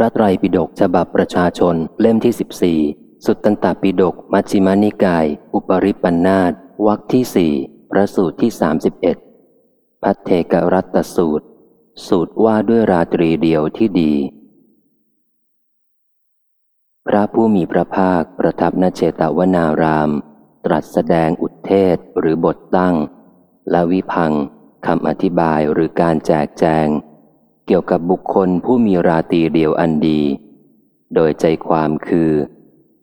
ระไตรปิฎกฉบับประชาชนเล่มที่ 14 สุตตันตปิฎกมัชฌิมานิกาย อุปริปันธาตวรรคที่สี่พระสูตรที่ 31 พัทเทกรัตสูตร สูตรว่าด้วยราตรีเดียวที่ดี พระผู้มีพระภาคประทับณเชตวนาราม ตรัสแสดงอุทเทศหรือบทตั้ง และวิพังคำอธิบายหรือการแจกแจง เกี่ยวกับบุคคลผู้มีราตีเดียวอันดี โดยใจความคือ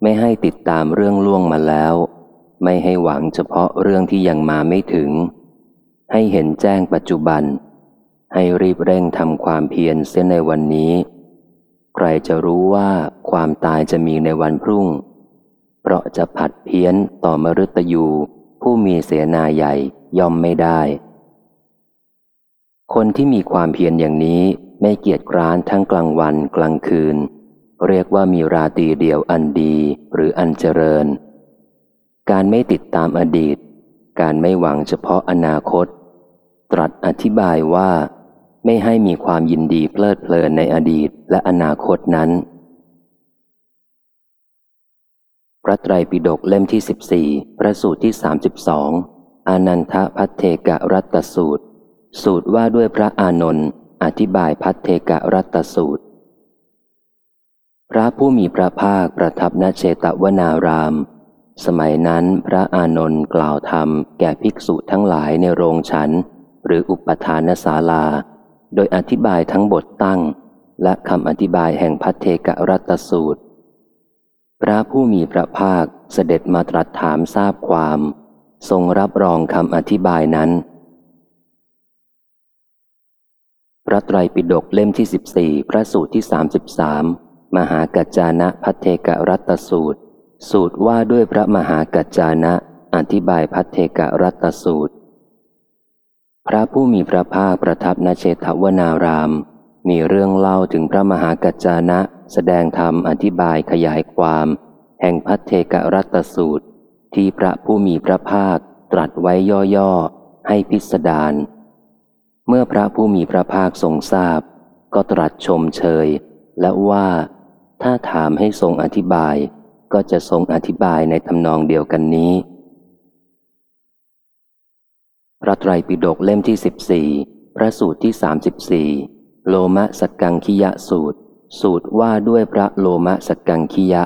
ไม่ให้ติดตามเรื่องล่วงมาแล้ว ไม่ให้หวังเฉพาะเรื่องที่ยังมาไม่ถึง ให้เห็นแจ้งปัจจุบัน ให้รีบเร่งทำความเพียรเสียในวันนี้ ใครจะรู้ว่าความตายจะมีในวันพรุ่ง เพราะจะผัดเพี้ยนต่อมฤตยูผู้มีเสนาใหญ่ย่อมไม่ได้ คนที่มีความเพียรอย่างนี้ไม่เกียจคร้านทั้งกลางวันกลางคืน เรียกว่ามีราตรีเดียวอันดีหรืออันเจริญ การไม่ติดตามอดีต การไม่หวังเฉพาะอนาคต ตรัสอธิบายว่า ไม่ให้มีความยินดีเพลิดเพลินในอดีตและอนาคตนั้น พระไตรปิฎกเล่มที่ 14 พระสูตรที่ 32 อานันทพัทเทกรัตสูตร สูตรว่าด้วยพระอานนท์อธิบายพัทเทกรัตตสูตร พระผู้มีพระภาคประทับณเชตวนาราม สมัยนั้นพระอานนท์กล่าวธรรมแก่ภิกษุทั้งหลายในโรงฉัน หรืออุปทานศาลา โดยอธิบายทั้งบทตั้ง และคำอธิบายแห่งพัทเทกรัตตสูตร พระผู้มีพระภาคเสด็จมาตรัสถามทราบความ ทรงรับรองคำอธิบายนั้น พระไตรปิฎกเล่มที่ 14 พระสูตรที่ 33 มหากัจจานะพัทเทกรัตตสูตร สูตรว่าด้วยพระมหากัจจานะอธิบายพัทเทกรัตตสูตร พระผู้มีพระภาคประทับณเชตวนาราม มีเรื่องเล่าถึงพระมหากัจจานะ แสดงธรรมอธิบายขยายความ แห่งพัทเทกรัตสูตร ที่พระผู้มีพระภาคตรัสไว้ย่อๆให้พิสดาร เมื่อพระผู้มีพระภาคทรงทราบ ก็ตรัสชมเชย และว่า ถ้าถามให้ทรงอธิบาย ก็จะทรงอธิบายในทำนองเดียวกันนี้ พระไตรปิฎกเล่มที่ 14 พระสูตรที่ 34 โลมะสกกังคิยะสูตร สูตรว่าด้วยพระโลมะสกกังคิยะ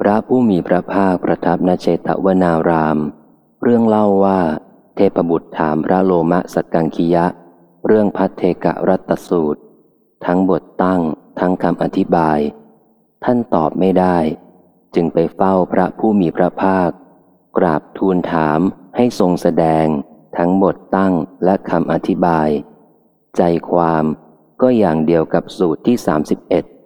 พระผู้มีพระภาคประทับณเชตวนาราม เรื่องเล่าว่า เทพบุตรถามพระโลมะสกกังคิยะ เรื่องพัทเทกรัตตสูตร ทั้งบทตั้งทั้งคำอธิบาย ท่านตอบไม่ได้ จึงไปเฝ้าพระผู้มีพระภาค กราบทูลถามให้ทรงแสดง ทั้งบทตั้งและคำอธิบาย ใจความก็อย่างเดียวกับสูตรที่ 31